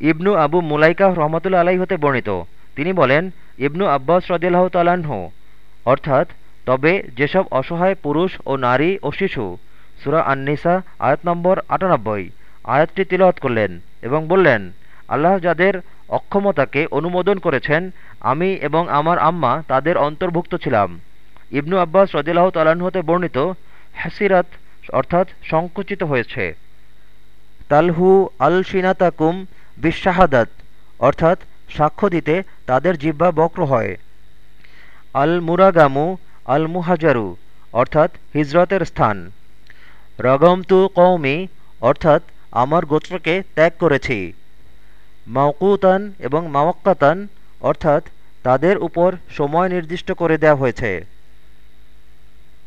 ইবনু আবু মুলাইকা রহমতুল্লা আলাই হতে বর্ণিত। তিনি বলেন, ইবনু আব্বাস রদিল্লাহ তালাহ অর্থাৎ, তবে যেসব অসহায় পুরুষ ও নারী ও শিশু, সুরা আননিসা, আয়াত নম্বর আটানব্বই, আয়াতটি তিলওয়াত করলেন এবং বললেন, আল্লাহ যাদের অক্ষমতাকে অনুমোদন করেছেন, আমি এবং আমার আম্মা তাদের অন্তর্ভুক্ত ছিলাম। ইবনু আব্বাস রদিল্লাহ তালাহ হতে বর্ণিত, হাসিরাত অর্থাৎ সংকুচিত হয়েছে। তালহু আল সিনাতাকুম বিশ্বাহাদাত অর্থাৎ সাক্ষ্য দিতে তাদের জিব্বা বক্র হয়। আল মুরাগামু আল মুহাজারু অর্থাৎ হিজরতের স্থান। রগমতু কৌমি অর্থাৎ আমার গোত্রকে ত্যাগ করেছি। মাওকুতান এবং মাওয়াক্কাতান, অর্থাৎ তাদের উপর সময় নির্দিষ্ট করে দেওয়া হয়েছে।